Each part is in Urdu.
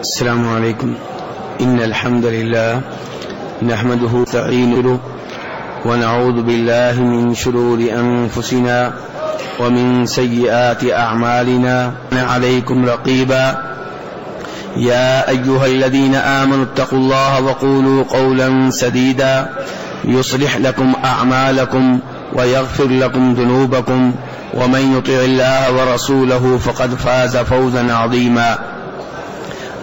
السلام عليكم. إن الحمد لله نحمده تعينه ونعوذ بالله من شرور أنفسنا ومن سيئات أعمالنا. عليكم رقيبا. يا أيها الذين آمنوا اتقوا الله وقولوا قولا سديدا. يصلح لكم أعمالكم ويغفر لكم ذنوبكم. ومن يطع الله ورسوله فقد فاز فوزا عظيما.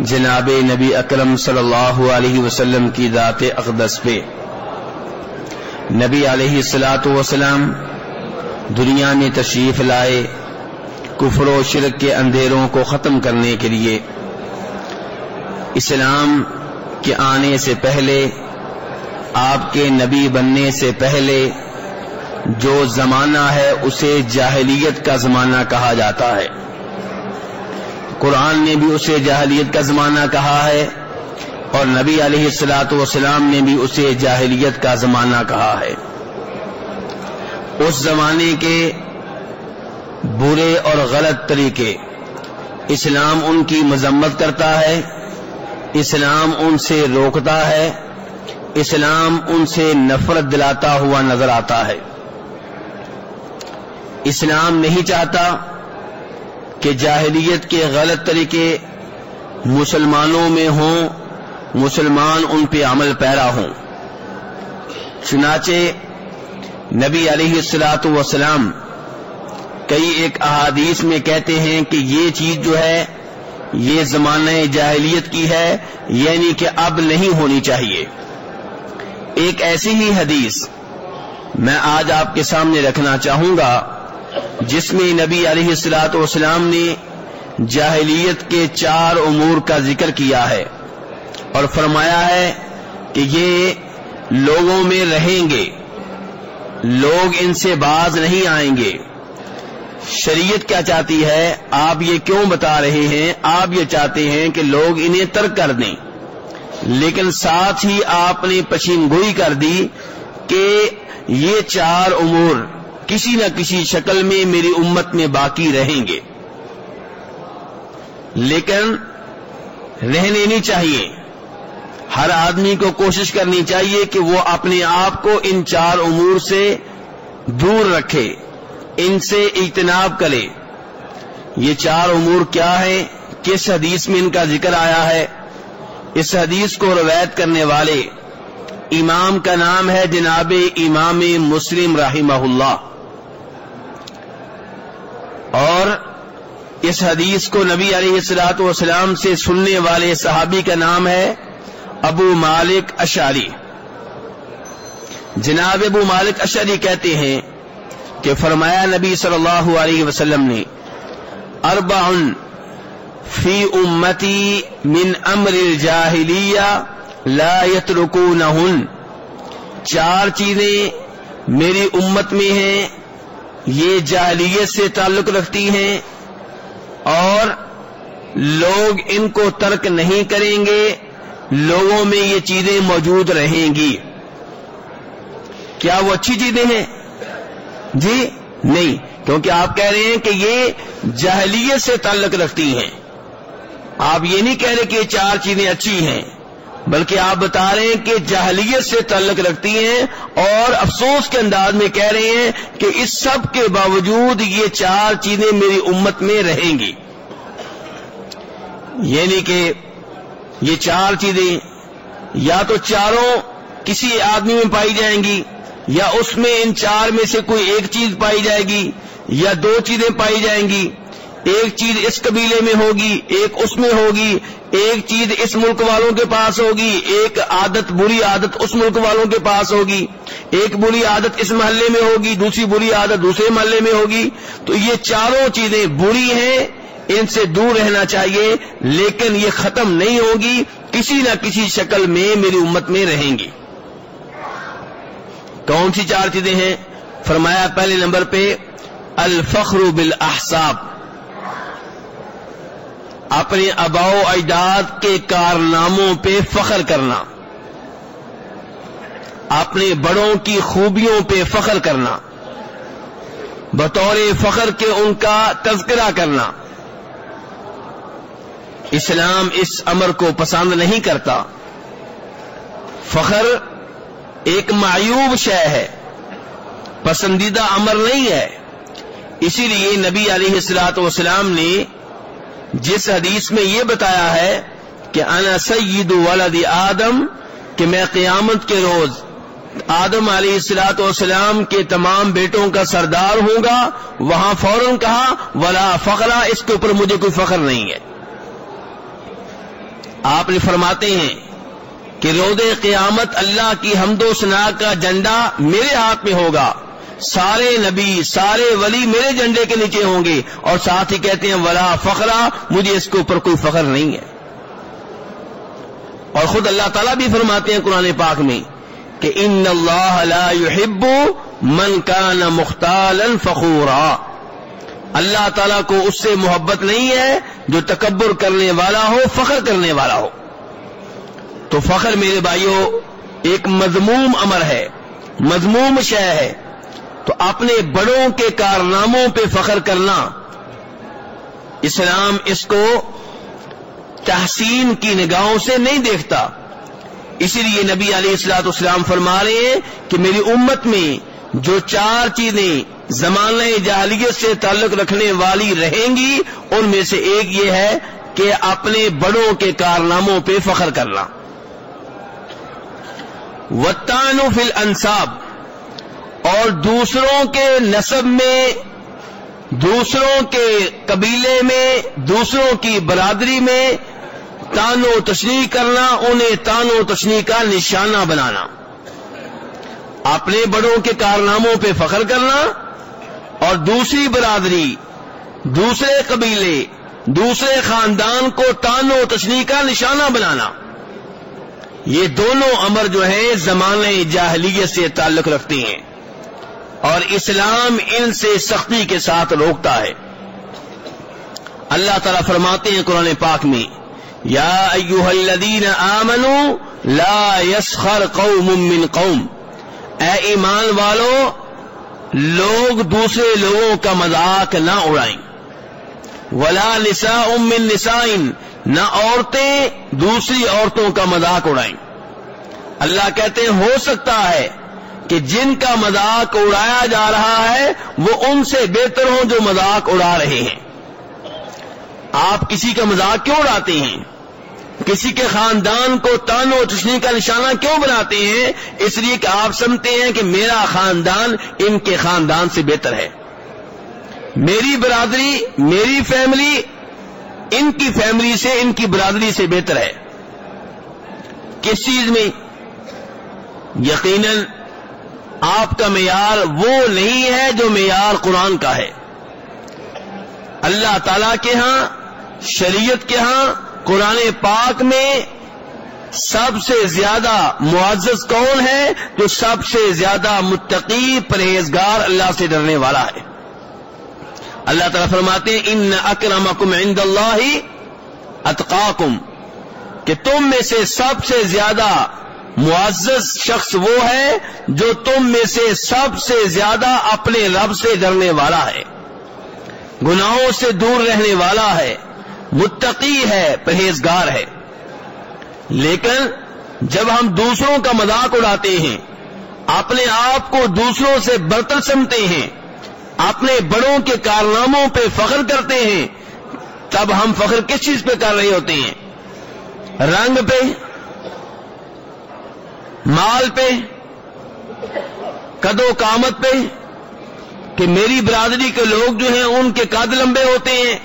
جناب نبی اکرم صلی اللہ علیہ وسلم کی ذات اقدس پہ۔ نبی علیہ السلاۃ وسلام دنیا میں تشریف لائے کفر و شرک کے اندھیروں کو ختم کرنے کے لیے۔ اسلام کے آنے سے پہلے، آپ کے نبی بننے سے پہلے، جو زمانہ ہے اسے جاہلیت کا زمانہ کہا جاتا ہے۔ قرآن نے بھی اسے جاہلیت کا زمانہ کہا ہے اور نبی علیہ السلاۃ والسلام نے بھی اسے جاہلیت کا زمانہ کہا ہے۔ اس زمانے کے برے اور غلط طریقے، اسلام ان کی مذمت کرتا ہے، اسلام ان سے روکتا ہے، اسلام ان سے نفرت دلاتا ہوا نظر آتا ہے۔ اسلام نہیں چاہتا کہ جاہلیت کے غلط طریقے مسلمانوں میں ہوں، مسلمان ان پہ عمل پیرا ہوں۔ چنانچہ نبی علیہ السلاۃ وسلام کئی ایک احادیث میں کہتے ہیں کہ یہ چیز جو ہے، یہ زمانہ جاہلیت کی ہے یعنی کہ اب نہیں ہونی چاہیے۔ ایک ایسی ہی حدیث میں آج آپ کے سامنے رکھنا چاہوں گا۔ جس میں نبی علیہ السلاۃ والسلام نے جاہلیت کے چار امور کا ذکر کیا ہے اور فرمایا ہے کہ یہ لوگوں میں رہیں گے۔ لوگ ان سے باز نہیں آئیں گے۔ شریعت کیا چاہتی ہے؟ آپ یہ کیوں بتا رہے ہیں؟ آپ یہ چاہتے ہیں کہ لوگ انہیں ترک کر دیں۔ لیکن ساتھ ہی آپ نے پشین گوئی کر دی کہ یہ چار امور کسی نہ کسی شکل میں میری امت میں باقی رہیں گے۔ لیکن رہنے نہیں چاہیے۔ ہر آدمی کو کوشش کرنی چاہیے کہ وہ اپنے آپ کو ان چار امور سے دور رکھے، ان سے اجتناب کرے۔ یہ چار امور کیا ہیں؟ کس حدیث میں ان کا ذکر آیا ہے؟ اس حدیث کو روایت کرنے والے امام کا نام ہے جناب امام مسلم رحمہ اللہ۔ اور اس حدیث کو نبی علیہ السلاۃ والسلام سے سننے والے صحابی کا نام ہے ابو مالک اشاری جناب ابو مالک اشاری کہتے ہیں کہ فرمایا نبی صلی اللہ علیہ وسلم نے اربع فی امتی من امر الجاہلیہ لا يترکونہن چار چیزیں میری امت میں ہیں یہ جاہلیت سے تعلق رکھتی ہیں اور لوگ ان کو ترک نہیں کریں گے، لوگوں میں یہ چیزیں موجود رہیں گی۔ کیا وہ اچھی چیزیں ہیں؟ جی نہیں، کیونکہ آپ کہہ رہے ہیں کہ یہ جہلیت سے تعلق رکھتی ہیں۔ آپ یہ نہیں کہہ رہے کہ یہ چار چیزیں اچھی ہیں، بلکہ آپ بتا رہے ہیں کہ جہلیت سے تعلق رکھتی ہیں اور افسوس کے انداز میں کہہ رہے ہیں کہ اس سب کے باوجود یہ چار چیزیں میری امت میں رہیں گی۔ یعنی کہ یہ چار چیزیں یا تو چاروں کسی آدمی میں پائی جائیں گی یا اس میں ان چار میں سے کوئی ایک چیز پائی جائے گی یا دو چیزیں پائی جائیں گی۔ ایک چیز اس قبیلے میں ہوگی، ایک اس میں ہوگی، ایک چیز اس ملک والوں کے پاس ہوگی، ایک عادت، بری عادت اس ملک والوں کے پاس ہوگی۔ ایک بری عادت اس محلے میں ہوگی، دوسری بری عادت دوسرے محلے میں ہوگی۔ تو یہ چاروں چیزیں بری ہیں، ان سے دور رہنا چاہیے، لیکن یہ ختم نہیں ہوگی، کسی نہ کسی شکل میں میری امت میں رہیں گی۔ کون سی چار چیزیں ہیں؟ فرمایا پہلے نمبر پہ، الفخر بالاحساب اپنے اباؤ اجداد کے کارناموں پہ فخر کرنا، اپنے بڑوں کی خوبیوں پہ فخر کرنا، بطور فخر کے ان کا تذکرہ کرنا۔ اسلام اس امر کو پسند نہیں کرتا۔ فخر ایک معیوب شے ہے، پسندیدہ امر نہیں ہے۔ اسی لیے نبی علیہ السلاط والسلام نے جس حدیث میں یہ بتایا ہے کہ انا سید ولد آدم کہ میں قیامت کے روز آدم علیہ السلاط والسلام کے تمام بیٹوں کا سردار ہوں گا، وہاں فوراً کہا، ولا فخرا اس کے اوپر مجھے کوئی فخر نہیں ہے۔ آپ نے فرماتے ہیں کہ رود قیامت اللہ کی حمد و سنا کا جنڈا میرے ہاتھ میں ہوگا۔ سارے نبی، سارے ولی میرے جھنڈے کے نیچے ہوں گے اور ساتھ ہی کہتے ہیں، ولا فخرا، مجھے اس کے اوپر کوئی فخر نہیں ہے۔ اور خود اللہ تعالیٰ بھی فرماتے ہیں قرآن پاک میں کہ ان اللہ لا يحب من کان مختالا فخورا۔ اللہ تعالیٰ کو اس سے محبت نہیں ہے جو تکبر کرنے والا ہو، فخر کرنے والا ہو۔ تو فخر میرے بھائیوں ایک مضموم امر ہے، مضموم شے ہے۔ تو اپنے بڑوں کے کارناموں پہ فخر کرنا۔ اسلام اس کو تحسین کی نگاہوں سے نہیں دیکھتا۔ اسی لیے نبی علیہ السلاط اسلام فرما رہے ہیں کہ میری امت میں جو چار چیزیں زمانہ جاہلیت سے تعلق رکھنے والی رہیں گی، ان میں سے ایک یہ ہے کہ اپنے بڑوں کے کارناموں پہ فخر کرنا۔ وطان فل انصاب اور دوسروں کے نصب میں، دوسروں کے قبیلے میں، دوسروں کی برادری میں تان و تشریح کرنا، انہیں تان و تشریح کا نشانہ بنانا۔ اپنے بڑوں کے کارناموں پہ فخر کرنا اور دوسری برادری، دوسرے قبیلے، دوسرے خاندان کو تان و تشریح کا نشانہ بنانا۔ یہ دونوں امر جو ہیں زمانے جاہلیت سے تعلق رکھتے ہیں۔ اور اسلام ان سے سختی کے ساتھ روکتا ہے۔ اللہ تعالیٰ فرماتے ہیں قرآن پاک میں، یا ایوہ الذین آمنوا لا يسخر قوم من قوم۔ اے ایمان والو، لوگ دوسرے لوگوں کا مذاق نہ اڑائیں۔ ولا نساء من نسائن، نہ عورتیں دوسری عورتوں کا مذاق اڑائیں۔ اللہ کہتے ہیں، ہو سکتا ہے کہ جن کا مذاق اڑایا جا رہا ہے، وہ ان سے بہتر ہوں جو مذاق اڑا رہے ہیں۔ آپ کسی کا مذاق کیوں اڑاتے ہیں؟ کسی کے خاندان کو تان و تشنی کا نشانہ کیوں بناتے ہیں؟ اس لیے کہ آپ سمجھتے ہیں کہ میرا خاندان ان کے خاندان سے بہتر ہے۔ میری برادری، میری فیملی ان کی فیملی سے، ان کی برادری سے بہتر ہے۔ کس چیز میں؟ یقیناً آپ کا معیار وہ نہیں ہے جو معیار قرآن کا ہے۔ اللہ تعالی کے ہاں شریعت کے ہاں قرآن پاک میں سب سے زیادہ معزز کون ہے؟ جو سب سے زیادہ متقی پرہیزگار اللہ سے ڈرنے والا ہے۔ اللہ تعالیٰ فرماتے ہیں، ان اکرمکم عند اللہ اتقاکم کہ تم میں سے سب سے زیادہ معزز شخص وہ ہے جو تم میں سے سب سے زیادہ اپنے رب سے ڈرنے والا ہے۔ گناہوں سے دور رہنے والا ہے۔ متقی ہے، پرہیزگار ہے۔ لیکن جب ہم دوسروں کا مذاق اڑاتے ہیں، اپنے آپ کو دوسروں سے برتر سمتے ہیں، اپنے بڑوں کے کارناموں پہ فخر کرتے ہیں، تب ہم فخر کس چیز پہ کر رہے ہوتے ہیں؟ رنگ پہ مال پہ قدو کامت پہ کہ میری برادری کے لوگ جو ہیں ان کے قد لمبے ہوتے ہیں۔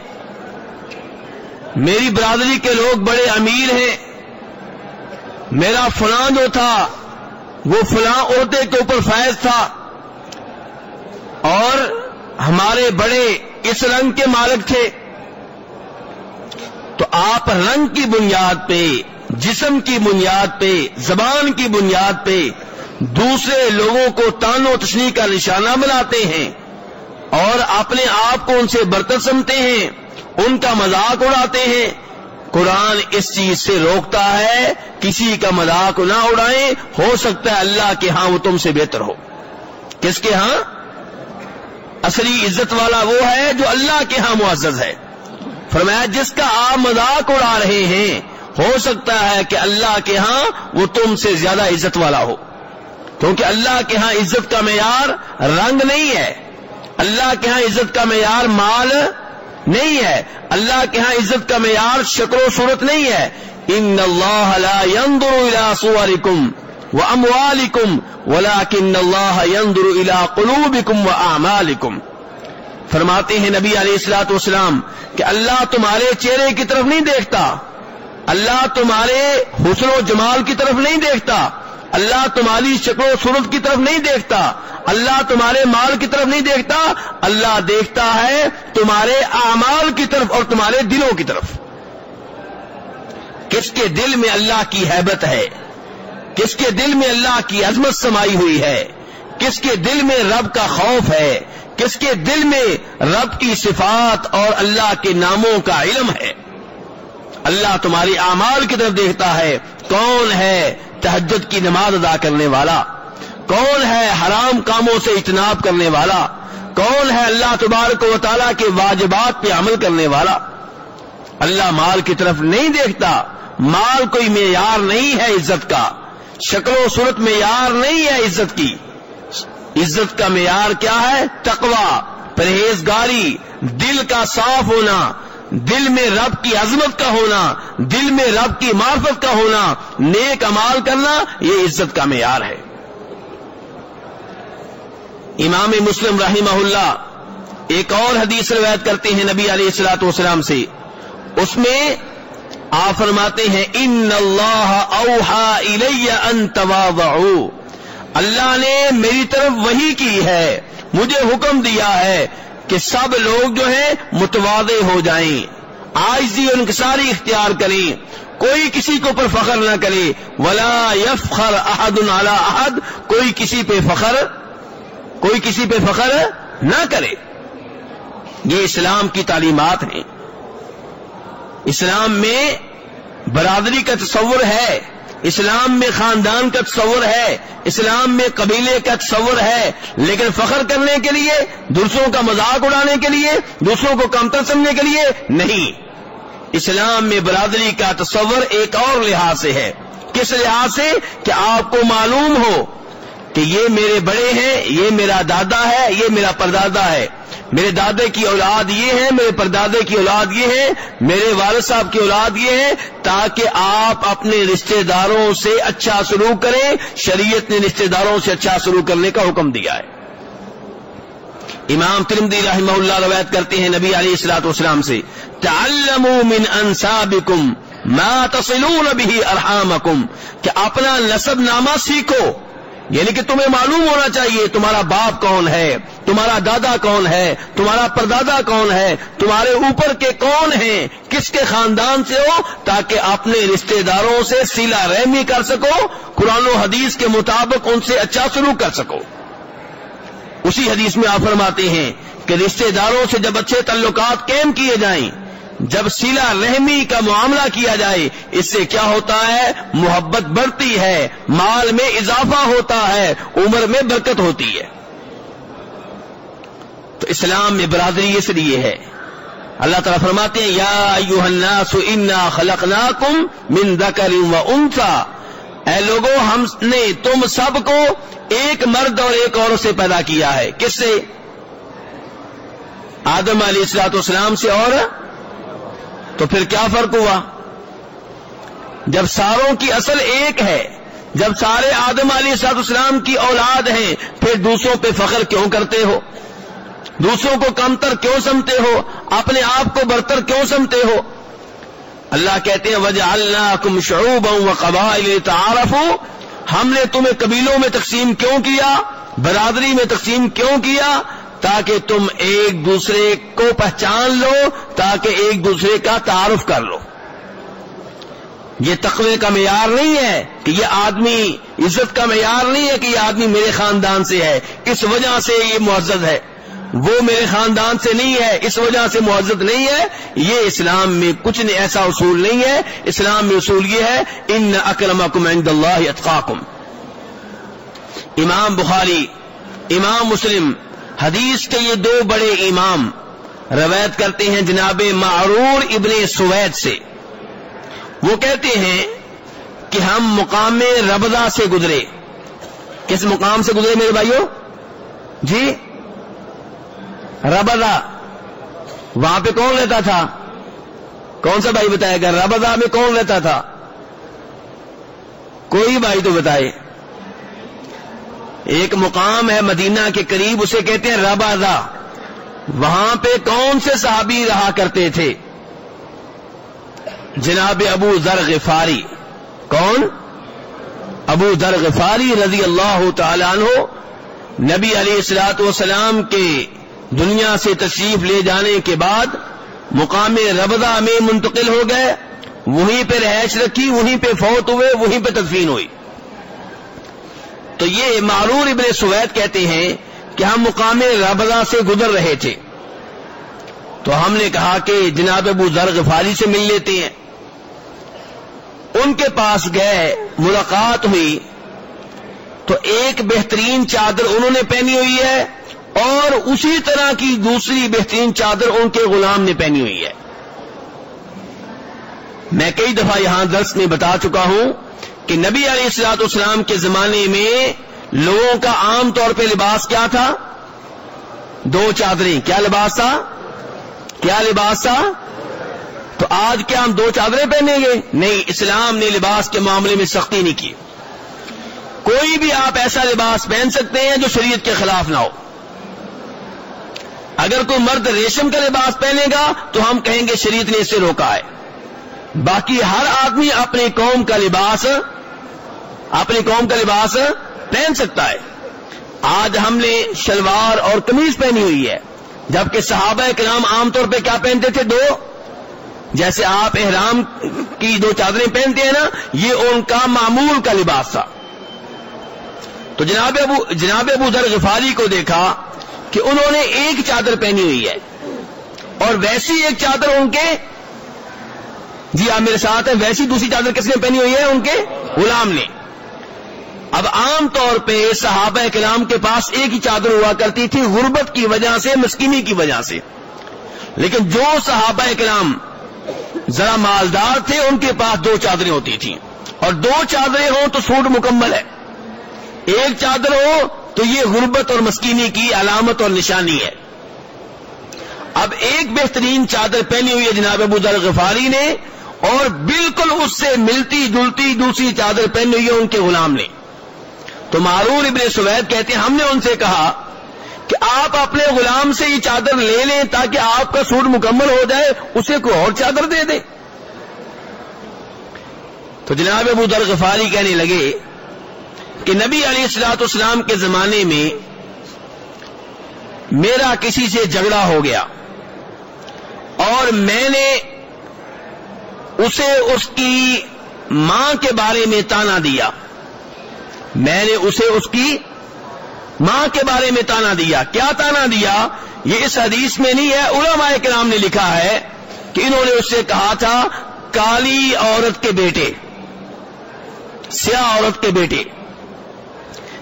میری برادری کے لوگ بڑے امیر ہیں۔ میرا فلاں جو تھا، وہ فلاں عہدے کے اوپر فیض تھا۔ اور ہمارے بڑے اس رنگ کے مالک تھے۔ تو آپ رنگ کی بنیاد پہ جسم کی بنیاد پہ، زبان کی بنیاد پہ دوسرے لوگوں کو تان و تشنی کا نشانہ بناتے ہیں اور اپنے آپ کو ان سے برتر سمتے ہیں، ان کا مذاق اڑاتے ہیں۔ قرآن اس چیز سے روکتا ہے، کسی کا مذاق نہ اڑائیں، ہو سکتا ہے اللہ کے ہاں وہ تم سے بہتر ہو۔ کس کے ہاں؟ اصلی عزت والا وہ ہے جو اللہ کے ہاں معزز ہے۔ فرمایا، جس کا آپ مذاق اڑا رہے ہیں ہو سکتا ہے کہ اللہ کے ہاں وہ تم سے زیادہ عزت والا ہو۔ کیونکہ اللہ کے ہاں عزت کا معیار رنگ نہیں ہے۔ اللہ کے ہاں عزت کا معیار مال نہیں ہے۔ اللہ کے ہاں عزت کا معیار شکل و صورت نہیں ہے۔ ان اللہ لا ينظر الى صوركم واموالكم ولكن الله ينظر الى قلوبكم واعمالكم فرماتے ہیں نبی علیہ الصلوۃ والسلام کہ اللہ تمہارے چہرے کی طرف نہیں دیکھتا۔ اللہ تمہارے حسن و جمال کی طرف نہیں دیکھتا اللہ تمہاری شکل و صورت کی طرف نہیں دیکھتا اللہ تمہارے مال کی طرف نہیں دیکھتا اللہ دیکھتا ہے تمہارے اعمال کی طرف اور تمہارے دلوں کی طرف کس کے دل میں اللہ کی حیبت ہے کس کے دل میں اللہ کی عظمت سمائی ہوئی ہے کس کے دل میں رب کا خوف ہے کس کے دل میں رب کی صفات اور اللہ کے ناموں کا علم ہے اللہ تمہاری اعمال کی طرف دیکھتا ہے کون ہے تہجد کی نماز ادا کرنے والا کون ہے حرام کاموں سے اجتناب کرنے والا کون ہے اللہ تبارک و تعالیٰ کے واجبات پہ عمل کرنے والا اللہ مال کی طرف نہیں دیکھتا مال کوئی معیار نہیں ہے عزت کا شکل و صورت معیار نہیں ہے عزت کی عزت کا معیار کیا ہے تقوا پرہیزگاری، دل کا صاف ہونا دل میں رب کی عظمت کا ہونا، دل میں رب کی معرفت کا ہونا، نیک امال کرنا، یہ عزت کا معیار ہے۔ امام مسلم رحمہ اللہ ایک اور حدیث روایت کرتے ہیں نبی علیہ السلاۃ والسلام سے۔ اس میں آپ فرماتے ہیں، ان اللہ اوہا ان اللہ نے میری طرف وہی کی ہے، مجھے حکم دیا ہے۔ کہ سب لوگ جو ہیں متوادے ہو جائیں۔ آج اور انکساری اختیار کریں۔ کوئی کسی کے اوپر فخر نہ کرے۔ ولا یفخر احد علی احد کوئی کسی پہ فخر، کوئی کسی پہ فخر نہ کرے۔ یہ اسلام کی تعلیمات ہیں۔ اسلام میں برادری کا تصور ہے۔ اسلام میں خاندان کا تصور ہے، اسلام میں قبیلے کا تصور ہے، لیکن فخر کرنے کے لیے، دوسروں کا مذاق اڑانے کے لیے، دوسروں کو کمتر سمجھنے کے لیے نہیں۔ اسلام میں برادری کا تصور ایک اور لحاظ سے ہے۔ کس لحاظ سے؟ کہ آپ کو معلوم ہو کہ یہ میرے بڑے ہیں، یہ میرا دادا ہے، یہ میرا پردادا ہے۔ میرے دادے کی اولاد یہ ہے، میرے پردادے کی اولاد یہ ہے، میرے والد صاحب کی اولاد یہ ہے، تاکہ آپ اپنے رشتہ داروں سے اچھا سلوک کریں، شریعت نے رشتہ داروں سے اچھا سلوک کرنے کا حکم دیا ہے۔ امام ترمدی رحمہ اللہ روایت کرتے ہیں نبی علیہ السلاط والسلام سے، تعلموا من انصابکم ما تصلون به ارحامکم، کہ اپنا نصب نامہ سیکھو۔ یعنی کہ تمہیں معلوم ہونا چاہیے تمہارا باپ کون ہے، تمہارا دادا کون ہے، تمہارا پردادا کون ہے، تمہارے اوپر کے کون ہیں، کس کے خاندان سے ہو تاکہ اپنے رشتہ داروں سے سیلا رحمی کر سکو، قرآن و حدیث کے مطابق ان سے اچھا سلوک کر سکو۔ اسی حدیث میں آپ فرماتے ہیں کہ رشتہ داروں سے جب اچھے تعلقات قائم کیے جائیں جب سیلا رحمی کا معاملہ کیا جائے، اس سے کیا ہوتا ہے؟ محبت بڑھتی ہے، مال میں اضافہ ہوتا ہے، عمر میں برکت ہوتی ہے۔ تو اسلام میں برادری اس لیے ہے۔ اللہ تعالیٰ فرماتے ہیں، یا ایوہ الناس انا خلقناکم من ذکر و انثى اے لوگوں ہم نے تم سب کو ایک مرد اور ایک عورت سے پیدا کیا ہے۔ کس سے؟ آدم علیہ السلاط اسلام سے اور؟ تو پھر کیا فرق ہوا؟ جب ساروں کی اصل ایک ہے، جب سارے آدم علی سعد اسلام کی اولاد ہیں، پھر دوسروں پہ فخر کیوں کرتے ہو؟ دوسروں کو کمتر کیوں سمتے ہو؟ اپنے آپ کو برتر کیوں سمتے ہو؟ اللہ کہتے ہیں وجہ اللہ کم شعوب و قبائل تعارف ہم نے تمہیں قبیلوں میں تقسیم کیوں کیا؟ برادری میں تقسیم کیوں کیا؟ تاکہ تم ایک دوسرے کو پہچان لو، تاکہ ایک دوسرے کا تعارف کر لو۔ یہ تقوی کا معیار نہیں ہے کہ یہ آدمی، عزت کا معیار نہیں ہے کہ یہ آدمی میرے خاندان سے ہے۔ اس وجہ سے یہ معزز ہے۔ وہ میرے خاندان سے نہیں ہے، اس وجہ سے معزز نہیں ہے۔ یہ اسلام میں کچھ ایسا اصول نہیں ہے۔ اسلام میں اصول یہ ہے، ان اکرمکم عند اللہ اتقاکم۔ امام بخاری، امام مسلم حدیث کے یہ دو بڑے امام روایت کرتے ہیں جناب معرور ابن سوید سے۔ وہ کہتے ہیں کہ ہم مقام ربدا سے گزرے۔ کس مقام سے گزرے میرے بھائیوں جی؟ ربدا وہاں پہ کون رہتا تھا؟ کون سا بھائی بتائے گا ربدا میں کون رہتا تھا؟ کوئی بھائی تو بتائے۔ ایک مقام ہے مدینہ کے قریب، اسے کہتے ہیں ربادا وہاں پہ کون سے صحابی رہا کرتے تھے؟ جناب ابو ذر غفاری۔ کون؟ ابو ذر غفاری رضی اللہ تعالی عنہ۔ نبی علیہ السلاط والسلام کے دنیا سے تشریف لے جانے کے بعد مقام ربدا میں منتقل ہو گئے۔ وہیں پہ رہائش رکھی، وہیں پہ فوت ہوئے، وہیں پہ تدفین ہوئی۔ تو یہ معرور ابن سوید کہتے ہیں کہ ہم مقام ربدا سے گزر رہے تھے۔ تو ہم نے کہا کہ جناب ابو ذر غفاری سے مل لیتے ہیں۔ ان کے پاس گئے، ملاقات ہوئی۔ تو ایک بہترین چادر انہوں نے پہنی ہوئی ہے اور اسی طرح کی دوسری بہترین چادر ان کے غلام نے پہنی ہوئی ہے۔ میں کئی دفعہ یہاں درس میں بتا چکا ہوں کہ نبی علیہ السلاط اسلام کے زمانے میں لوگوں کا عام طور پہ لباس کیا تھا؟ دو چادریں. کیا لباس تھا؟ کیا لباس تھا؟ تو آج کیا ہم دو چادریں پہنیں گے؟ نہیں، اسلام نے لباس کے معاملے میں سختی نہیں کی۔ کوئی بھی آپ ایسا لباس پہن سکتے ہیں جو شریعت کے خلاف نہ ہو۔ اگر کوئی مرد ریشم کا لباس پہنے گا تو ہم کہیں گے شریعت نے اسے روکا ہے۔ باقی ہر آدمی اپنی قوم کا لباس، اپنی قوم کا لباس پہن سکتا ہے۔ آج ہم نے شلوار اور قمیض پہنی ہوئی ہے۔ جبکہ صحابہ کرام عام طور پہ کیا پہنتے تھے؟ دو۔ جیسے آپ احرام کی دو چادریں پہنتے ہیں نا، یہ ان کا معمول کا لباس تھا۔ تو جناب ابو جناب ابو ذر غفاری کو دیکھا کہ انہوں نے ایک چادر پہنی ہوئی ہے۔ اور ویسی ایک چادر ان کے جی آپ میرے ساتھ ہیں، ویسی دوسری چادر کس نے پہنی ہوئی ہے؟ ان کے غلام نے۔ اب عام طور پہ صحابہ کلام کے پاس ایک ہی چادر ہوا کرتی تھی، غربت کی وجہ سے، مسکینی کی وجہ سے۔ لیکن جو صحابہ کلام ذرا مالدار تھے، ان کے پاس دو چادریں ہوتی تھیں۔ اور دو چادریں ہوں تو سوٹ مکمل ہے۔ ایک چادر ہو تو یہ غربت اور مسکینی کی علامت اور نشانی ہے۔ اب ایک بہترین چادر پہنی ہوئی ہے جناب ابو ذر غفاری نے اور بالکل اس سے ملتی جلتی دوسری چادر پہنی ہوئی ہے ان کے غلام نے۔ تو معرور ابن سوید کہتے ہیں، ہم نے ان سے کہا کہ آپ اپنے غلام سے یہ چادر لے لیں تاکہ آپ کا سوٹ مکمل ہو جائے، اسے کوئی اور چادر دے دیں تو جناب ابو در غفاری کہنے لگے کہ نبی علی السلاط اسلام کے زمانے میں میرا کسی سے جھگڑا ہو گیا اور میں نے اسے اس کی ماں کے بارے میں تانا دیا۔ میں نے اسے اس کی ماں کے بارے میں تانا دیا۔ کیا تانا دیا؟ یہ اس حدیث میں نہیں ہے، علماء کے نام نے لکھا ہے کہ انہوں نے اس سے کہا تھا، کالی عورت کے بیٹے، سیاہ عورت کے بیٹے۔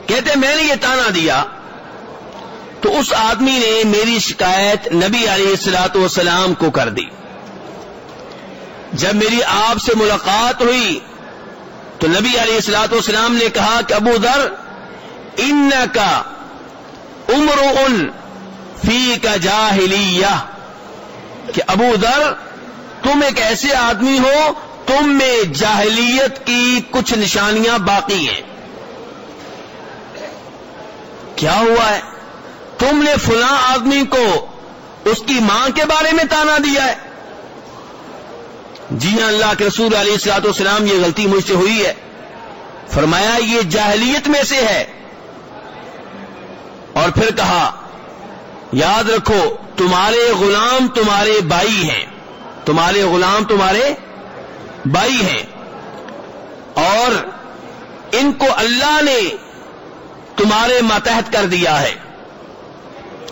کہتے میں نے یہ تانا دیا۔ تو اس آدمی نے میری شکایت نبی علیہ السلاط والسلام کو کر دی۔ جب میری آپ سے ملاقات ہوئی تو نبی علیہ السلاط والسلام نے کہا کہ ابو ذر ان کا عمر ان فی کا جاہلیہ۔ کہ ابو ذر، تم ایک ایسے آدمی ہو، تم میں جاہلیت کی کچھ نشانیاں باقی ہیں۔ کیا ہوا ہے؟ تم نے فلاں آدمی کو اس کی ماں کے بارے میں تانا دیا ہے۔ جی ہاں اللہ کے رسول علیہ السلاط والسلام، یہ غلطی مجھ سے ہوئی ہے۔ فرمایا، یہ جاہلیت میں سے ہے۔ اور پھر کہا، یاد رکھو، تمہارے غلام تمہارے بھائی ہیں۔ تمہارے غلام تمہارے بھائی ہیں۔ اور ان کو اللہ نے تمہارے ماتحت کر دیا ہے۔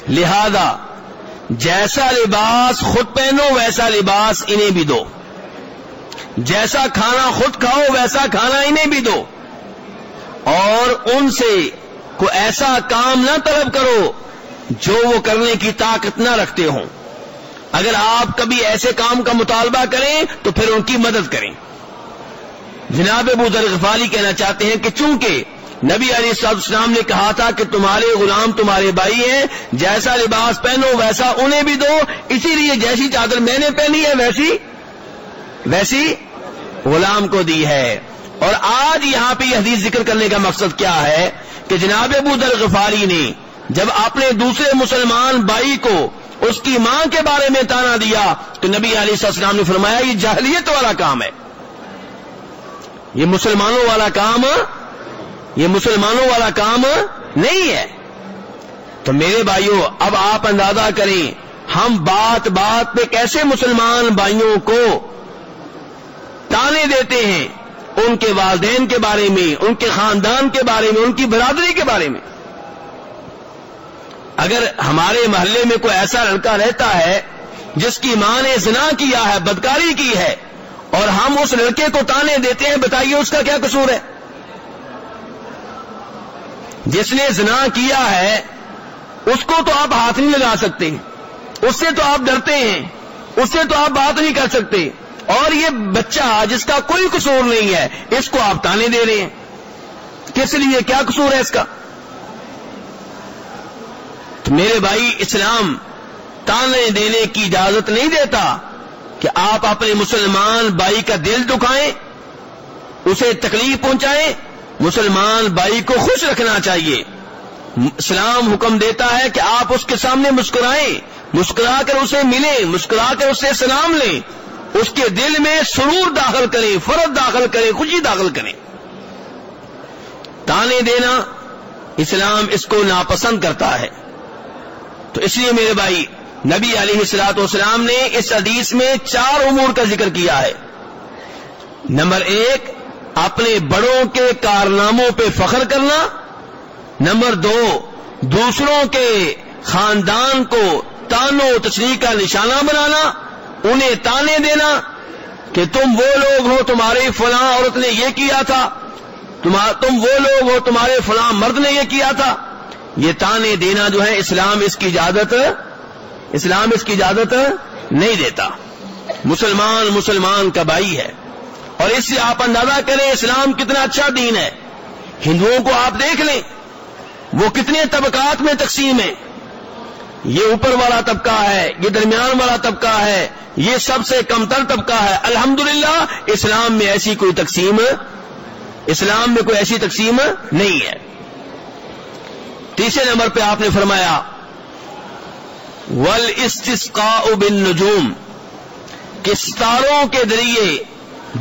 لہذا، جیسا لباس خود پہنو، ویسا لباس انہیں بھی دو۔ جیسا کھانا خود کھاؤ، ویسا کھانا انہیں بھی دو۔ اور ان سے کو ایسا کام نہ طلب کرو جو وہ کرنے کی طاقت نہ رکھتے ہوں۔ اگر آپ کبھی ایسے کام کا مطالبہ کریں تو پھر ان کی مدد کریں۔ جناب ابو ذر غفالی کہنا چاہتے ہیں کہ چونکہ نبی علی صاحب اسلام نے کہا تھا کہ تمہارے غلام تمہارے بھائی ہیں، جیسا لباس پہنو ویسا انہیں بھی دو، اسی لیے جیسی چادر میں نے پہنی ہے ویسی ویسی غلام کو دی ہے۔ اور آج یہاں پہ یہ حدیث ذکر کرنے کا مقصد کیا ہے کہ جناب ابو در غفاری نے جب اپنے دوسرے مسلمان بھائی کو اس کی ماں کے بارے میں تانا دیا تو نبی علی السلام نے فرمایا، یہ جہلیت والا کام ہے۔ یہ مسلمانوں والا کام، یہ مسلمانوں والا کام نہیں ہے۔ تو میرے بھائیوں اب آپ اندازہ کریں، ہم بات بات پہ کیسے مسلمان بھائیوں کو تانے دیتے ہیں ان کے والدین کے بارے میں، ان کے خاندان کے بارے میں، ان کی برادری کے بارے میں۔ اگر ہمارے محلے میں کوئی ایسا لڑکا رہتا ہے جس کی ماں نے زنا کیا ہے، بدکاری کی ہے، اور ہم اس لڑکے کو تانے دیتے ہیں، بتائیے اس کا کیا قصور ہے؟ جس نے زنا کیا ہے، اس کو تو آپ ہاتھ نہیں لگا سکتے، اس سے تو آپ ڈرتے ہیں، اس سے تو آپ بات نہیں کر سکتے۔ اور یہ بچہ جس کا کوئی قصور نہیں ہے، اس کو آپ تانے دے رہے ہیں۔ کس لیے؟ کیا قصور ہے اس کا؟ تو میرے بھائی، اسلام تانے دینے کی اجازت نہیں دیتا کہ آپ اپنے مسلمان بھائی کا دل دکھائیں، اسے تکلیف پہنچائیں، مسلمان بھائی کو خوش رکھنا چاہیے۔ اسلام حکم دیتا ہے کہ آپ اس کے سامنے مسکرائیں، مسکرا کر اسے ملیں، مسکرا کر اسے سلام لیں۔ اس کے دل میں سرور داخل کریں، فرد داخل کریں، خوشی داخل کریں۔ تانے دینا اسلام اس کو ناپسند کرتا ہے۔ تو اس لیے میرے بھائی، نبی علیہ السلاط والسلام نے اس حدیث میں چار امور کا ذکر کیا ہے۔ نمبر ایک، اپنے بڑوں کے کارناموں پہ فخر کرنا۔ نمبر دو، دوسروں کے خاندان کو تانو تشریح کا نشانہ بنانا۔ انہیں تانے دینا کہ تم وہ لوگ ہو تمہاری فلاں عورت نے یہ کیا تھا تم وہ لوگ ہو تمہارے فلاں مرد نے یہ کیا تھا۔ یہ تانے دینا جو ہے اسلام اس کی اجازت، اسلام اس کی اجازت نہیں دیتا۔ مسلمان مسلمان کا بھائی ہے۔ اور اس سے آپ اندازہ کریں اسلام کتنا اچھا دین ہے۔ ہندوؤں کو آپ دیکھ لیں، وہ کتنے طبقات میں تقسیم ہے یہ اوپر والا طبقہ ہے، یہ درمیان والا طبقہ ہے، یہ سب سے کمتر طبقہ ہے۔ الحمدللہ، اسلام میں ایسی کوئی تقسیم، اسلام میں کوئی ایسی تقسیم نہیں ہے۔ تیسرے نمبر پہ آپ نے فرمایا ول استسقا بن نجوم ستاروں کے ذریعے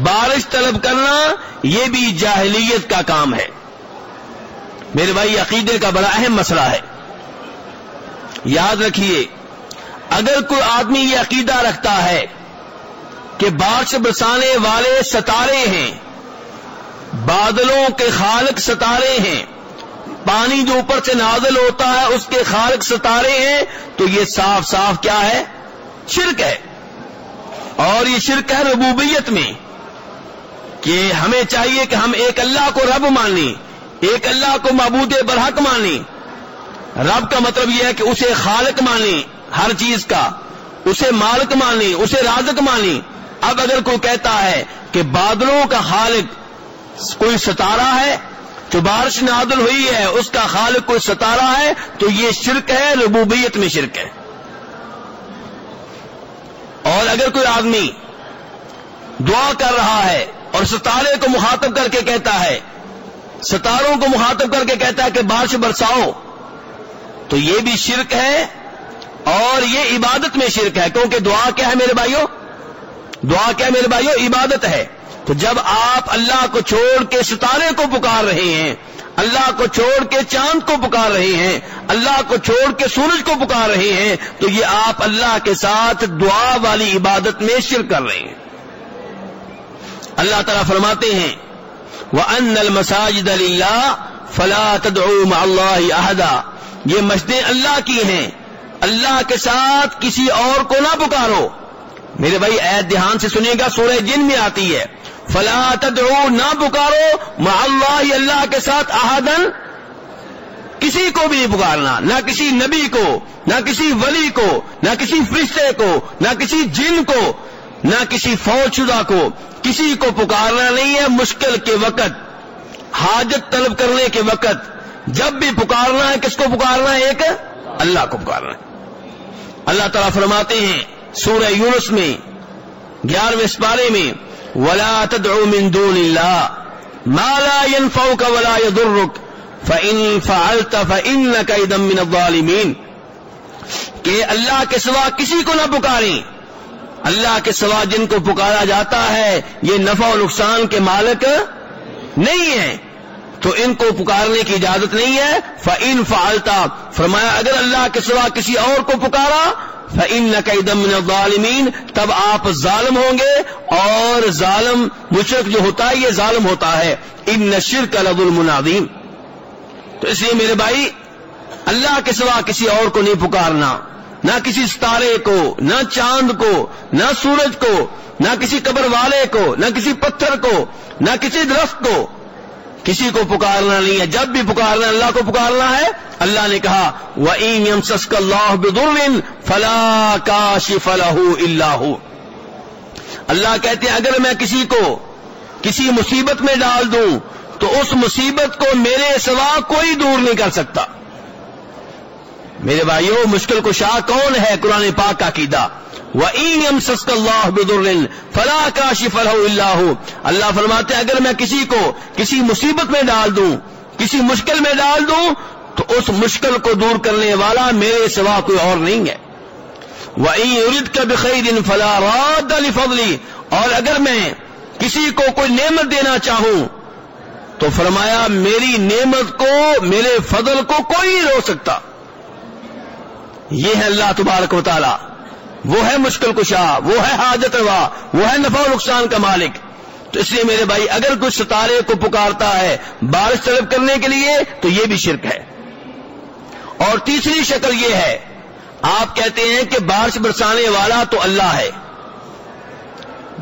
بارش طلب کرنا یہ بھی جاہلیت کا کام ہے۔ میرے بھائی، عقیدے کا بڑا اہم مسئلہ ہے۔ یاد رکھیے، اگر کوئی آدمی یہ عقیدہ رکھتا ہے کہ بارش برسانے والے ستارے ہیں، بادلوں کے خالق ستارے ہیں، پانی جو اوپر سے نازل ہوتا ہے، اس کے خالق ستارے ہیں، تو یہ صاف صاف کیا ہے؟ شرک ہے۔ اور یہ شرک ہے ربوبیت میں، کہ ہمیں چاہیے کہ ہم ایک اللہ کو رب مانیں، ایک اللہ کو معبود برحق مانیں۔ رب کا مطلب یہ ہے کہ اسے خالق مانیں ہر چیز کا، اسے مالک مانیں، اسے رازق مانیں۔ اب اگر کوئی کہتا ہے کہ بادلوں کا خالق کوئی ستارہ ہے، جو بارش نادل ہوئی ہے، اس کا خالق کوئی ستارہ ہے، تو یہ شرک ہے، ربوبیت میں شرک ہے۔ اور اگر کوئی آدمی دعا کر رہا ہے اور ستارے کو مخاطب کر کے کہتا ہے، ستاروں کو مخاطب کر کے کہتا ہے کہ بارش برساؤ تو یہ بھی شرک ہے اور یہ عبادت میں شرک ہے کیونکہ دعا کیا ہے میرے بھائیوں دعا کیا ہے میرے بھائیوں عبادت ہے۔ تو جب آپ اللہ کو چھوڑ کے ستارے کو پکار رہے ہیں، اللہ کو چھوڑ کے چاند کو پکار رہے ہیں، اللہ کو چھوڑ کے سورج کو پکار رہے ہیں، تو یہ آپ اللہ کے ساتھ دعا والی عبادت میں شرک کر رہے ہیں۔ اللہ تعالیٰ فرماتے ہیں وہ ان المساجد اللہ فلا تدعو مع اللہ احدا یہ مسجدیں اللہ کی ہیں۔ اللہ کے ساتھ کسی اور کو نہ پکارو۔ میرے بھائی عید دھیان سے سنیے گا، سورہ جن میں آتی ہے۔ فلا تدعو، نہ پکارو، مع اللہ اللہ کے ساتھ احدن کسی کو بھی نہیں پکارنا۔ نہ کسی نبی کو، نہ کسی ولی کو، نہ کسی فرشتے کو، نہ کسی جن کو، نہ کسی فوج شدہ کو کسی کو پکارنا نہیں ہے۔ مشکل کے وقت، حاجت طلب کرنے کے وقت جب بھی پکارنا ہے، کس کو پکارنا ہے؟ ایک اللہ کو پکارنا ہے۔ اللہ تعالیٰ فرماتے ہیں، سورہ یونس میں، گیارہویں سپارے میں، ولا تدعو من دون اللہ ما لا ينفعك ولا يضرك فإن فعلت فإنك إذا من الظالمين۔ کہ اللہ کے سوا کسی کو نہ پکاریں۔ اللہ کے سوا جن کو پکارا جاتا ہے، یہ نفع و نقصان کے مالک نہیں ہے تو ان کو پکارنے کی اجازت نہیں ہے۔ فعین فعالتا فرمایا، اگر اللہ کے سوا کسی اور کو پکارا فعین نقدم ظالمین تب آپ ظالم ہوں گے۔ اور ظالم مشرق جو ہوتا ہے، یہ ظالم ہوتا ہے۔ ان نشر کا لب المنادیم تو اس لیے میرے بھائی، اللہ کے سوا کسی اور کو نہیں پکارنا۔ نہ کسی ستارے کو، نہ چاند کو، نہ سورج کو، نہ کسی قبر والے کو، نہ کسی پتھر کو، نہ کسی درخت کو۔ کسی کو پکارنا نہیں ہے۔ جب بھی پکارنا اللہ کو پکارنا ہے۔ اللہ نے کہا وہ سسک اللہ بدرن فلا کاش فلاح اللہ اللہ کہتے ہیں، اگر میں کسی کو کسی مصیبت میں ڈال دوں، تو اس مصیبت کو میرے سوا کوئی دور نہیں کر سکتا۔ میرے بھائیوں مشکل کو شاہ کون ہے؟ قرآن پاک کا قیدا وہ سسک اللہ بدرن فلاح کا شفل اللہ اللہ فرماتے ہیں، اگر میں کسی کو کسی مصیبت میں ڈال دوں، کسی مشکل میں ڈال دوں، تو اس مشکل کو دور کرنے والا میرے سوا کوئی اور نہیں ہے۔ وہ ارد کا بخیر دن فلاح رات فضلی اور اگر میں کسی کو کوئی نعمت دینا چاہوں، تو فرمایا، میری نعمت کو، میرے فضل کو کوئی نہیں رو سکتا۔ یہ ہے اللہ تبارک و تعالی۔ وہ ہے مشکل کشا، وہ ہے حاجت روا، وہ ہے نفع و نقصان کا مالک۔ تو اس لیے میرے بھائی، اگر کچھ ستارے کو پکارتا ہے بارش طلب کرنے کے لیے، تو یہ بھی شرک ہے۔ اور تیسری شکل یہ ہے، آپ کہتے ہیں کہ بارش برسانے والا تو اللہ ہے۔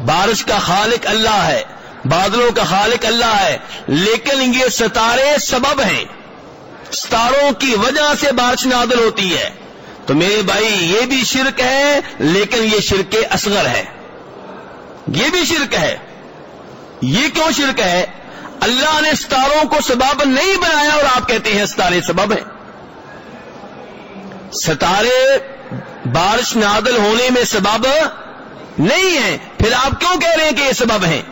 بارش کا خالق اللہ ہے، بادلوں کا خالق اللہ ہے، لیکن یہ ستارے سبب ہیں۔ ستاروں کی وجہ سے بارش نادل ہوتی ہے۔ تو میرے بھائی، یہ بھی شرک ہے، لیکن یہ شرک اصغر ہے۔ یہ بھی شرک ہے۔ یہ کیوں شرک ہے؟ اللہ نے ستاروں کو سبب نہیں بنایا اور آپ کہتے ہیں ستارے سبب ہیں۔ ستارے بارش نادل ہونے میں سبب نہیں ہے پھر آپ کیوں کہہ رہے ہیں کہ یہ سبب ہیں؟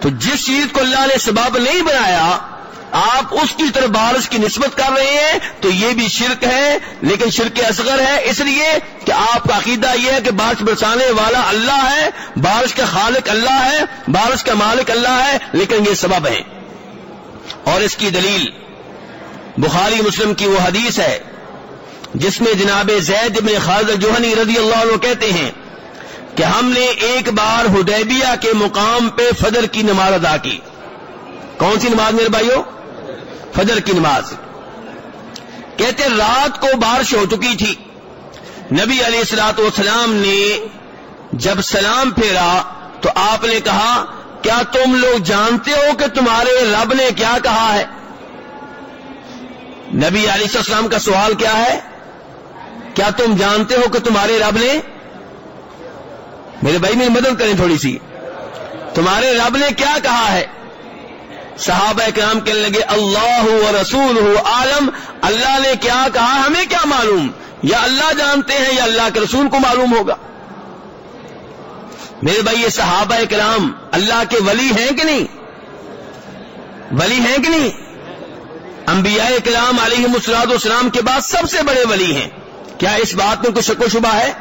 تو جس چیز کو اللہ نے سبب نہیں بنایا آپ اس کی طرف بارش کی نسبت کر رہے ہیں تو یہ بھی شرک ہے، لیکن شرک اصغر ہے۔ اس لیے کہ آپ کا عقیدہ یہ ہے کہ بارش برسانے والا اللہ ہے، بارش کا خالق اللہ ہے، بارش کا مالک اللہ ہے، لیکن یہ سبب ہے۔ اور اس کی دلیل بخاری مسلم کی وہ حدیث ہے، جس میں جناب زید بن خالد جوہنی رضی اللہ عنہ کہتے ہیں کہ ہم نے ایک بار ہدیبیہ کے مقام پہ فجر کی نماز ادا کی۔ کون سی نماز میرے بھائیوں فجر کی نماز۔ کہتے رات کو بارش ہو چکی تھی۔ نبی علیہ السلاط والسلام نے جب سلام پھیرا تو آپ نے کہا، کیا تم لوگ جانتے ہو کہ تمہارے رب نے کیا کہا ہے؟ نبی علیہ السلام کا سوال کیا ہے؟ کیا تم جانتے ہو کہ تمہارے رب نے؟ میرے بھائی، میری مدد کریں تھوڑی سی۔ تمہارے رب نے کیا کہا ہے؟ صحابہ کرام کہنے لگے، اللہ و رسول ہو، عالم، اللہ نے کیا کہا؟ ہمیں کیا معلوم؟ یا اللہ جانتے ہیں یا اللہ کے رسول کو معلوم ہوگا۔ میرے بھائی، یہ صحابہ کرام اللہ کے ولی ہیں کہ نہیں؟ ولی ہیں کہ نہیں؟ انبیاء کرام علیہ مسلاد اسلام کے بعد سب سے بڑے ولی ہیں۔ کیا اس بات میں کچھ شک و شبہ ہے؟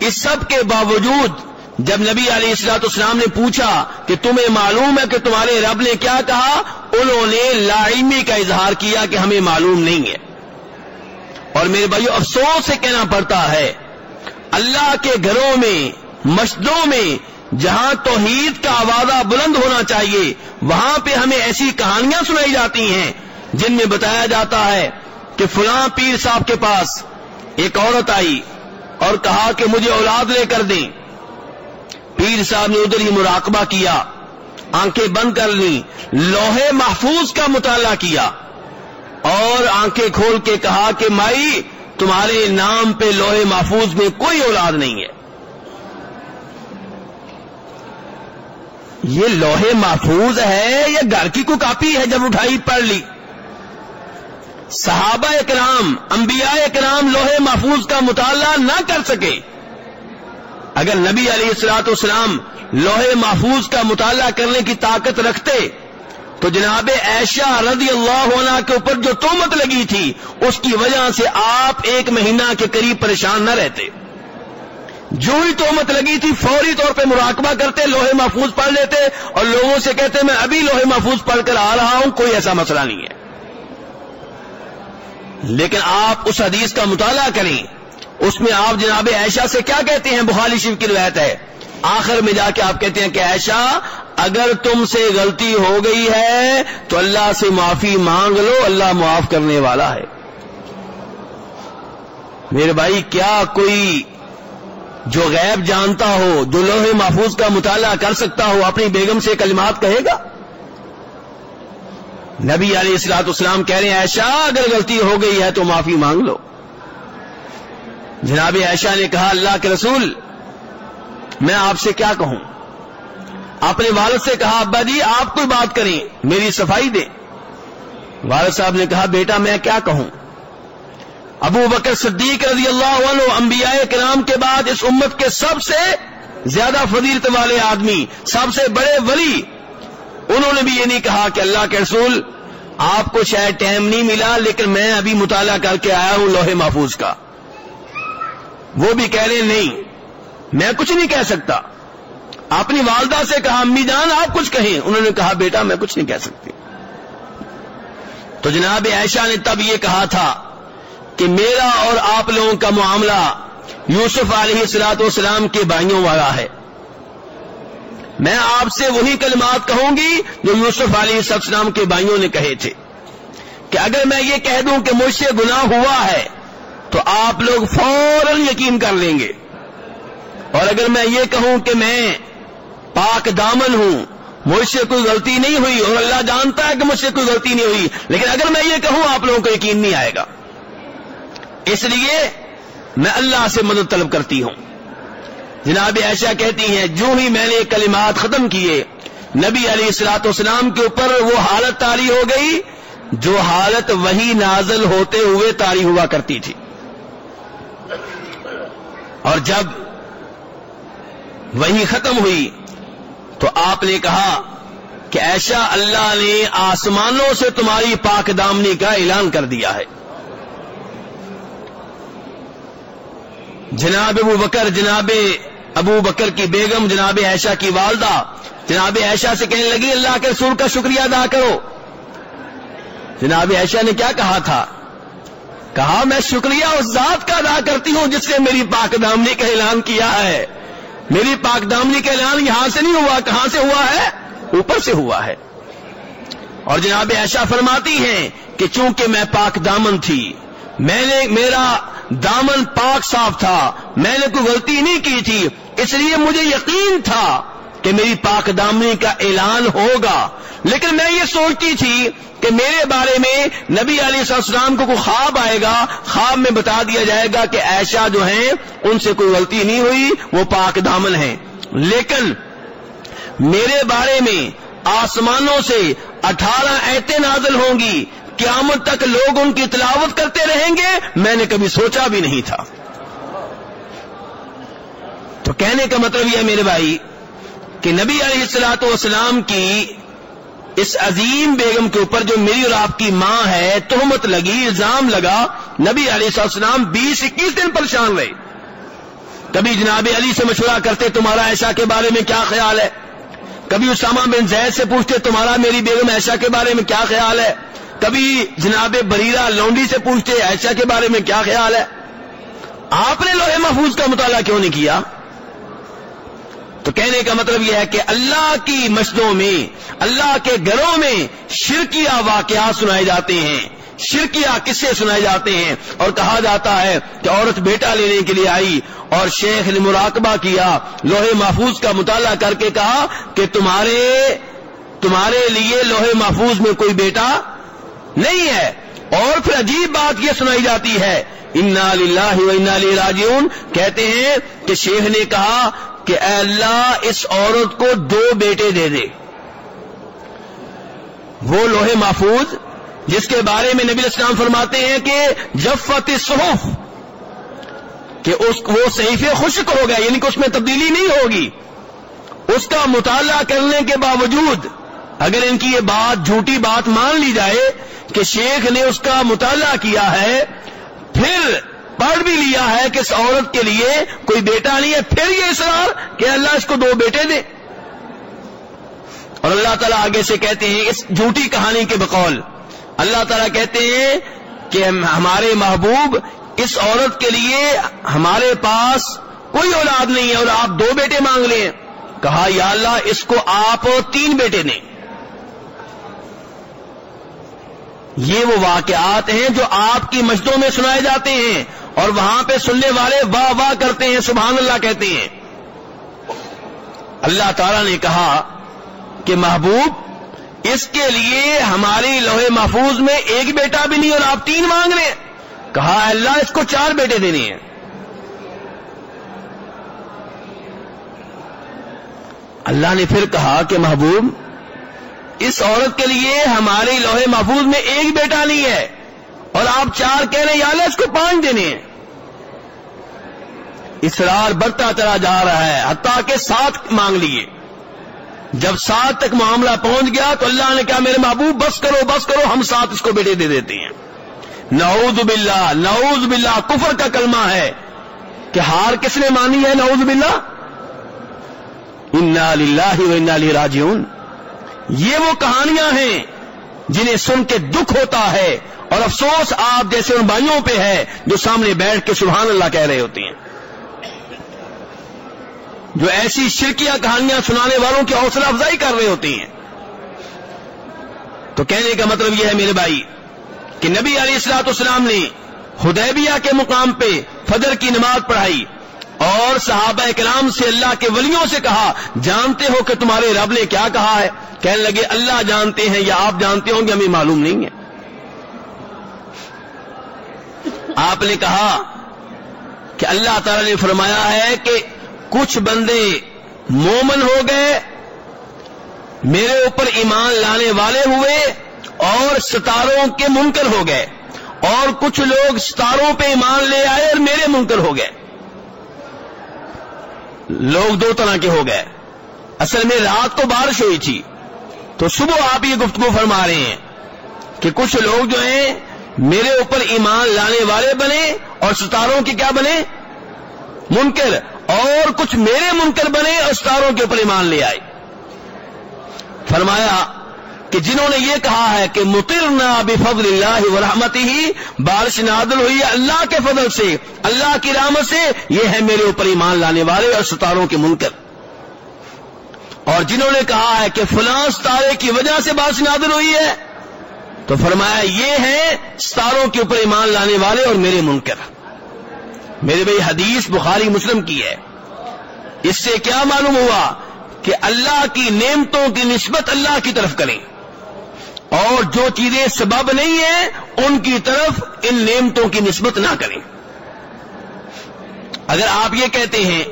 اس سب کے باوجود جب نبی علیہ السلاط اسلام نے پوچھا کہ تمہیں معلوم ہے کہ تمہارے رب نے کیا کہا؟ انہوں نے لائمی کا اظہار کیا کہ ہمیں معلوم نہیں ہے۔ اور میرے بھائیو، افسوس سے کہنا پڑتا ہے، اللہ کے گھروں میں، مسجدوں میں جہاں توحید کا آوازہ بلند ہونا چاہیے، وہاں پہ ہمیں ایسی کہانیاں سنائی جاتی ہیں جن میں بتایا جاتا ہے کہ فلاں پیر صاحب کے پاس ایک عورت آئی اور کہا کہ مجھے اولاد لے کر دیں۔ پیر صاحب نے ادھر ہی مراقبہ کیا، آنکھیں بند کر لی لوہے محفوظ کا مطالعہ کیا۔ اور آنکھیں کھول کے کہا کہ مائی، تمہارے نام پہ لوہے محفوظ میں کوئی اولاد نہیں ہے۔ یہ لوہے محفوظ ہے یا گھر کی کو کاپی ہے جب اٹھائی پڑھ لی؟ صحابہ اکرام، انبیاء اکرام لوہے محفوظ کا مطالعہ نہ کر سکے۔ اگر نبی علیہ السلاط اسلام لوہے محفوظ کا مطالعہ کرنے کی طاقت رکھتے، تو جناب ایشا رضی اللہ عنہ کے اوپر جو تومت لگی تھی، اس کی وجہ سے آپ ایک مہینہ کے قریب پریشان نہ رہتے۔ جو ہی تومت لگی تھی، فوری طور پہ مراقبہ کرتے، لوہے محفوظ پڑھ لیتے، اور لوگوں سے کہتے، میں ابھی لوہے محفوظ پڑھ کر آ رہا ہوں، کوئی ایسا مسئلہ نہیں ہے۔ لیکن آپ اس حدیث کا مطالعہ کریں اس میں آپ جناب عائشہ سے کیا کہتے ہیں؟ بخاری شیف کی روایت ہے۔ آخر میں جا کے آپ کہتے ہیں کہ عائشہ، اگر تم سے غلطی ہو گئی ہے تو اللہ سے معافی مانگ لو، اللہ معاف کرنے والا ہے۔ میرے بھائی، کیا کوئی جو غیب جانتا ہو، جو لوہے محفوظ کا مطالعہ کر سکتا ہو، اپنی بیگم سے کلمات کہے گا؟ نبی علیہ السلاط اسلام کہہ رہے ہیں ایشا اگر غلطی ہو گئی ہے تو معافی مانگ لو۔ جناب عائشہ نے کہا، اللہ کے رسول، میں آپ سے کیا کہوں؟ اپنے والد سے کہا، ابا جی آپ کوئی بات کریں، میری صفائی دیں۔ والد صاحب نے کہا، بیٹا، میں کیا کہوں؟ ابو بکر صدیق رضی اللہ عنہ انبیاء کرام کے بعد اس امت کے سب سے زیادہ فضیلت والے آدمی، سب سے بڑے ولی، انہوں نے بھی یہ نہیں کہا کہ اللہ کے رسول، آپ کو شاید ٹائم نہیں ملا، لیکن میں ابھی مطالعہ کر کے آیا ہوں لوہے محفوظ کا۔ وہ بھی کہہ رہے نہیں. میں کچھ نہیں کہہ سکتا. اپنی والدہ سے کہا، امی جان، آپ کچھ کہیں. انہوں نے کہا، بیٹا، میں کچھ نہیں کہہ سکتی. تو جناب عائشہ نے تب یہ کہا تھا کہ میرا اور آپ لوگوں کا معاملہ یوسف علیہ السلاط والسلام کے بھائیوں والا ہے. میں آپ سے وہی کلمات کہوں گی جو یوسف علیہ السلام کے بھائیوں نے کہے تھے کہ اگر میں یہ کہہ دوں کہ مجھ سے گناہ ہوا ہے تو آپ لوگ فوراً یقین کر لیں گے۔ اور اگر میں یہ کہوں کہ میں پاک دامن ہوں، مجھ سے کوئی غلطی نہیں ہوئی اور اللہ جانتا ہے کہ مجھ سے کوئی غلطی نہیں ہوئی، لیکن اگر میں یہ کہوں، آپ لوگوں کو یقین نہیں آئے گا۔ اس لیے میں اللہ سے مدد طلب کرتی ہوں۔ جناب ایشا کہتی ہیں، جو ہی میں نے کلمات ختم کیے، نبی علی السلاط اسلام کے اوپر وہ حالت تاری ہو گئی، جو حالت وہی نازل ہوتے ہوئے تاری ہوا کرتی تھی۔ اور جب وہی ختم ہوئی تو آپ نے کہا کہ ایسا اللہ نے آسمانوں سے تمہاری پاک دامنی کا اعلان کر دیا ہے۔ جناب ابو بکر، جناب ابو بکر کی بیگم، جناب ایشا کی والدہ، جناب ایشا سے کہنے لگی، اللہ کے سر کا شکریہ ادا کرو۔ جناب ایشا نے کیا کہا تھا؟ کہا، میں شکریہ اس ذات کا ادا کرتی ہوں جس نے میری پاک دامنی کا اعلان کیا ہے. میری پاک دامنی کا اعلان یہاں سے نہیں ہوا، کہاں سے ہوا ہے؟ اوپر سے ہوا ہے۔ اور جناب ایشا فرماتی ہیں کہ چونکہ میں پاک دامن تھی، میں نے میرا دامن پاک صاف تھا، میں نے کوئی غلطی نہیں کی تھی، اس لیے مجھے یقین تھا کہ میری پاک دامنی کا اعلان ہوگا۔ لیکن میں یہ سوچتی تھی کہ میرے بارے میں نبی علیہ السلام کو کوئی خواب آئے گا، خواب میں بتا دیا جائے گا کہ ایشا جو ہیں، ان سے کوئی غلطی نہیں ہوئی، وہ پاک دامن ہیں۔ لیکن میرے بارے میں آسمانوں سے اٹھارہ ایتے نازل ہوں گی۔ قیامت تک لوگ ان کی تلاوت کرتے رہیں گے، میں نے کبھی سوچا بھی نہیں تھا۔ تو کہنے کا مطلب یہ ہے میرے بھائی کہ نبی علیہ السلاط والسلام کی اس عظیم بیگم کے اوپر جو میری اور آپ کی ماں ہے، تہمت لگی، الزام لگا، نبی علیہ السلام بیس اکیس دن پریشان رہے۔ کبھی جناب علی سے مشورہ کرتے، تمہارا ایسا کے بارے میں کیا خیال ہے؟ کبھی اسامہ بن زید سے پوچھتے، تمہارا میری بیگم ایشا کے بارے میں کیا خیال ہے؟ کبھی جناب بریرا لونڈی سے پوچھتے ایشا کے بارے میں کیا خیال ہے؟ آپ نے لوہے محفوظ کا مطالعہ کیوں نہیں کیا؟ تو کہنے کا مطلب یہ ہے کہ اللہ کی مسجدوں میں، اللہ کے گھروں میں شرکیہ واقعات سنائے جاتے ہیں۔ شرکیہ قصے سنائے جاتے ہیں۔ اور کہا جاتا ہے کہ عورت بیٹا لینے کے لیے آئی اور شیخ نے مراقبہ کیا، لوہے محفوظ کا مطالعہ کر کے کہا کہ تمہارے تمہارے لیے لوہے محفوظ میں کوئی بیٹا نہیں ہے۔ اور پھر عجیب بات یہ سنائی جاتی ہے، انا و انا راجعون۔ کہتے ہیں کہ شیخ نے کہا کہ اے اللہ اس عورت کو دو بیٹے دے دے۔ وہ لوہے محفوظ، جس کے بارے میں نبی اسلام فرماتے ہیں کہ جفت صحف، کہ اس وہ صحیفے خشک ہو گئے یعنی کہ اس میں تبدیلی نہیں ہوگی۔ اس کا مطالعہ کرنے کے باوجود، اگر ان کی یہ بات جھوٹی بات مان لی جائے کہ شیخ نے اس کا مطالعہ کیا ہے، پھر پڑھ بھی لیا ہے کہ اس عورت کے لیے کوئی بیٹا نہیں ہے، پھر یہ اصرار کہ اللہ اس کو دو بیٹے دے۔ اور اللہ تعالیٰ آگے سے کہتے ہیں اس جھوٹی کہانی کے بقول۔ اللہ تعالیٰ کہتے ہیں کہ ہمارے محبوب اس عورت کے لیے ہمارے پاس کوئی اولاد نہیں ہے اور آپ دو بیٹے مانگ لیں۔ کہا، یا اللہ، اس کو آپ تین بیٹے دیں۔ یہ وہ واقعات ہیں جو آپ کی مسجدوں میں سنائے جاتے ہیں اور وہاں پہ سننے والے واہ واہ کرتے ہیں، سبحان اللہ کہتے ہیں۔ اللہ تعالی نے کہا کہ محبوب، اس کے لیے ہماری لوہے محفوظ میں ایک بیٹا بھی نہیں اور آپ تین مانگ رہے ہیں۔ کہا اللہ، اس کو چار بیٹے دینے ہیں۔ اللہ نے پھر کہا کہ محبوب اس عورت کے لیے ہمارے لوہے محفوظ میں ایک بیٹا نہیں ہے۔ اور آپ چار کہہ رہے ہیں، یا اس کو پانچ دینے ہیں۔ اسرار بڑھتا چلا جا رہا ہے، حتیٰ کہ سات مانگ لیے۔ جب سات تک معاملہ پہنچ گیا تو اللہ نے کہا، میرے محبوب، بس کرو بس کرو، ہم سات اس کو بیٹے دے دیتے ہیں۔ نعوذ باللہ نعوذ باللہ، کفر کا کلمہ ہے۔ کہ ہار کس نے مانی ہے؟ نعوذ باللہ۔ انا للہ و انا لی راجعون۔ یہ وہ کہانیاں ہیں جنہیں سن کے دکھ ہوتا ہے اور افسوس آپ جیسے ان بھائیوں پہ ہے جو سامنے بیٹھ کے سبحان اللہ کہہ رہے ہوتے ہیں۔ جو ایسی شرکیاں کہانیاں سنانے والوں کی حوصلہ افزائی کر رہے ہوتے ہیں۔ تو کہنے کا مطلب یہ ہے میرے بھائی کہ نبی علی السلاط اسلام نے ہدیبیہ کے مقام پہ فجر کی نماز پڑھائی۔ اور صحابہ کرام سے اللہ کے ولیوں سے کہا، جانتے ہو کہ تمہارے رب نے کیا کہا ہے؟ کہنے لگے، اللہ جانتے ہیں یا آپ جانتے ہوں گے ہمیں معلوم نہیں ہے۔ آپ نے کہا کہ اللہ تعالی نے فرمایا ہے کہ کچھ بندے مومن ہو گئے، میرے اوپر ایمان لانے والے ہوئے اور ستاروں کے منکر ہو گئے، اور کچھ لوگ ستاروں پہ ایمان لے آئے اور میرے منکر ہو گئے۔ لوگ دو طرح کے ہو گئے۔ اصل میں رات کو بارش ہوئی تھی۔ تو صبح آپ یہ گفتگو فرما رہے ہیں کہ کچھ لوگ جو ہیں، میرے اوپر ایمان لانے والے بنے اور ستاروں کے کیا بنے؟ منکر۔ اور کچھ میرے منکر بنے اور ستاروں کے اوپر ایمان لے آئے۔ فرمایا کہ جنہوں نے یہ کہا ہے کہ مترنا بفضل اللہ و ہی بارش نادل ہوئی اللہ کے فضل سے، اللہ کی رحمت سے، یہ ہے میرے اوپر ایمان لانے والے اور ستاروں کے منکر۔ اور جنہوں نے کہا ہے کہ فلاں ستارے کی وجہ سے بارش نادل ہوئی ہے، تو فرمایا یہ ہے ستاروں کے اوپر ایمان لانے والے اور میرے منکر۔ میرے بھائی، حدیث بخاری مسلم کی ہے۔ اس سے کیا معلوم ہوا کہ اللہ کی نعمتوں کی نسبت اللہ کی طرف کریں۔ اور جو چیزیں سبب نہیں ہیں، ان کی طرف ان نعمتوں کی نسبت نہ کریں۔ اگر آپ یہ کہتے ہیں،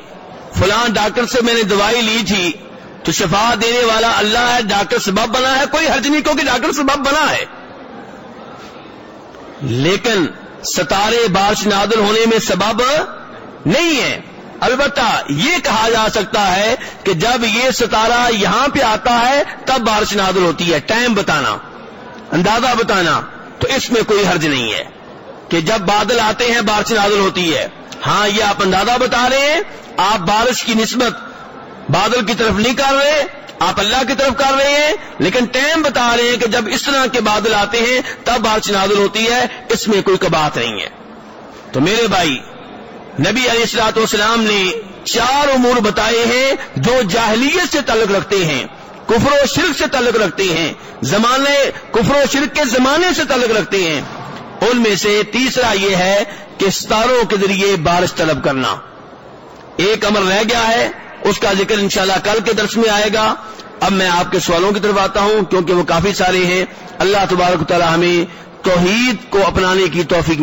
فلاں ڈاکٹر سے میں نے دوائی لی تھی، تو شفا دینے والا اللہ ہے، ڈاکٹر سبب بنا ہے، کوئی حرج نہیں، کیونکہ ڈاکٹر سبب بنا ہے۔ لیکن ستارے بارش نادل ہونے میں سبب نہیں ہے۔ البتہ یہ کہا جا سکتا ہے کہ جب یہ ستارہ یہاں پہ آتا ہے، تب بارش نادل ہوتی ہے۔ ٹائم بتانا۔ اندازہ بتانا تو اس میں کوئی حرج نہیں ہے کہ جب بادل آتے ہیں بارش نادل ہوتی ہے۔ ہاں یہ آپ اندازہ بتا رہے ہیں، آپ بارش کی نسبت بادل کی طرف نہیں کر رہے، آپ اللہ کی طرف کر رہے ہیں، لیکن ٹائم بتا رہے ہیں کہ جب اس طرح کے بادل آتے ہیں، تب بارش نازل ہوتی ہے، اس میں کوئی کبات نہیں ہے۔ تو میرے بھائی، نبی علیہ السلاط والسلام نے چار امور بتائے ہیں جو جاہلیت سے تعلق رکھتے ہیں۔ کفر و شرک سے تعلق رکھتے ہیں، زمانے کفر و شرک کے زمانے سے تعلق رکھتے ہیں۔ ان میں سے تیسرا یہ ہے کہ ستاروں کے ذریعے بارش طلب کرنا۔ ایک امر رہ گیا ہے، اس کا ذکر انشاءاللہ کل کے درس میں آئے گا۔ اب میں آپ کے سوالوں کی طرف آتا ہوں، کیونکہ وہ کافی سارے ہیں۔ اللہ تبارک تعالی ہمیں توحید کو اپنانے کی توفیق